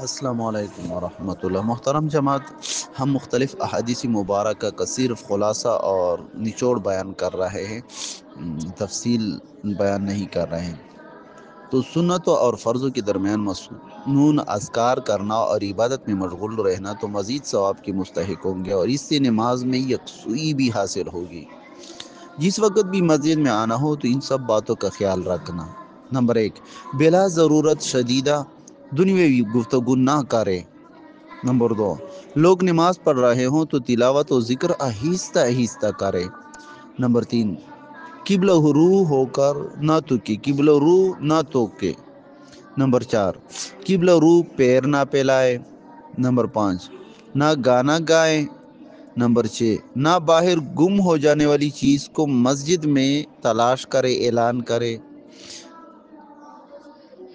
السلام علیکم ورحمۃ اللہ۔ محترم جماعت، ہم مختلف احادیثی مبارکہ کا صرف خلاصہ اور نچوڑ بیان کر رہے ہیں، تفصیل بیان نہیں کر رہے ہیں۔ تو سنتوں اور فرضوں کے درمیان مصنون اذکار کرنا اور عبادت میں مشغول رہنا تو مزید ثواب کی مستحق ہوں گے اور اس سے نماز میں یکسوئی بھی حاصل ہوگی۔ جس وقت بھی مسجد میں آنا ہو تو ان سب باتوں کا خیال رکھنا۔ نمبر ایک، بلا ضرورت شدیدہ دنیاوی گفتگو نہ کرے۔ نمبر دو، لوگ نماز پڑھ رہے ہوں تو تلاوت و ذکر آہستہ آہستہ کرے۔ نمبر تین قبل روح ہو کر نہ تو کی قبل روح نہ تو کے نمبر چار قبل روح پیر نہ پھیلائے۔ نمبر پانچ، نہ گانا گائے۔ نمبر چھ، نہ باہر گم ہو جانے والی چیز کو مسجد میں تلاش کرے، اعلان کرے۔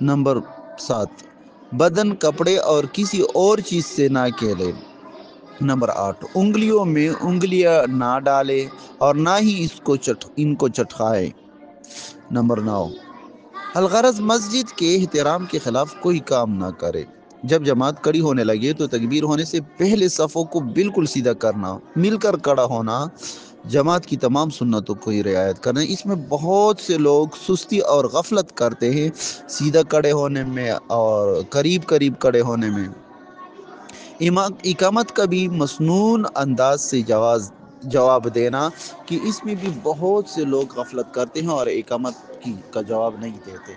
نمبر سات بدن، کپڑے اور کسی اور چیز سے نہ کھیلے۔ نمبر آٹھ، انگلیوں میں انگلیاں نہ ڈالے اور نہ ہی اس کو چٹ، ان کو چٹکائے۔ نمبر نو، الغرض مسجد کے احترام کے خلاف کوئی کام نہ کرے۔ جب جماعت کڑی ہونے لگے تو تکبیر ہونے سے پہلے صفوں کو بالکل سیدھا کرنا، مل کر کڑا ہونا جماعت کی تمام سنتوں کو ہی رعایت کرنا اس میں بہت سے لوگ سستی اور غفلت کرتے ہیں۔ سیدھا کڑے ہونے میں اور قریب قریب کڑے ہونے میں۔ اقامت کا بھی مصنون انداز سے جواز جواب دینا کہ اس میں بھی بہت سے لوگ غفلت کرتے ہیں اور اقامت کی کا جواب نہیں دیتے۔